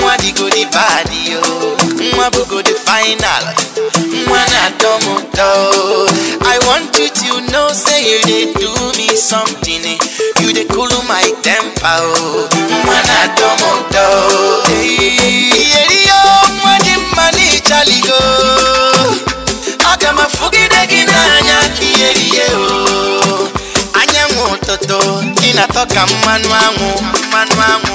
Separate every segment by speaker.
Speaker 1: nwa digodi bad yo. Nwa bụgodi final. Nwa na-atọ m i want you to know say you dey do me something eh. you dey cool my temper oh. Nwa na-atọ m ụtọ iyeriyo nwa dị mma n'ịchaligo aga m afụgide gị n'anya iyeriye o anyanwụ ụtụtụ ị na-atọ ka mmanụ anwụ mmanụ anwụ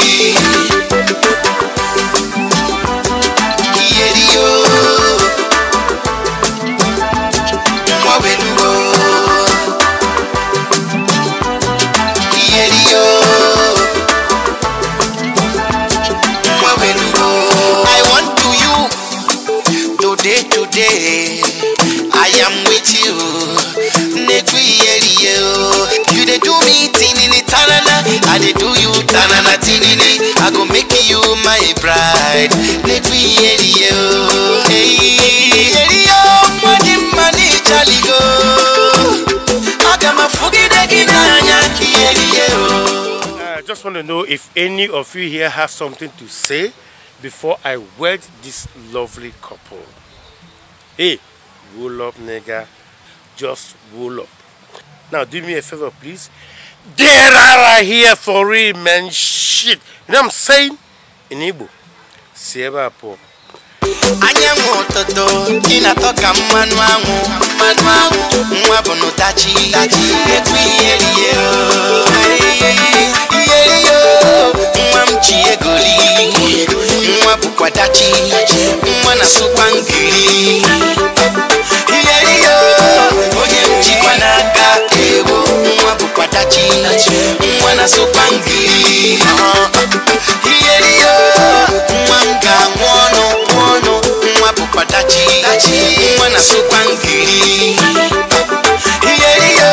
Speaker 1: with you. You do me tinini tanana. I do you tanana tinini. I go make you my bride. Hey, iyeriyo nwa dị mma n'ịchaligo aga m afụgide gị n'anya ka iyeriye o.
Speaker 2: I just want to know if any of you here have something to say before I wed this lovely couple. Hey, wool up, nigga. Just wool up. Now, do me a favor, please. Out of here for real, man. Shit. You know what I'm saying? In Igbo. Si ebe a pụọ.
Speaker 1: anyanwụ ụtụtụ ị egoli tachi mwana sopangi iyeliyo mwanga mwono mwono. Mwapupa tachi mwana sopangili iyeliyo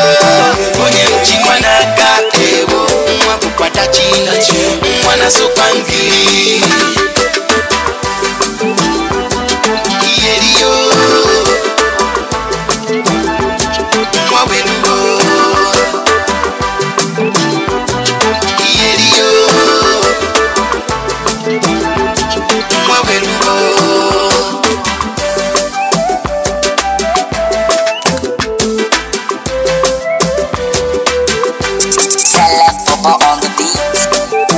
Speaker 1: onye mchikwa n'aka ewo. Mwapupa tachi mwana sopangili Papa on the beat.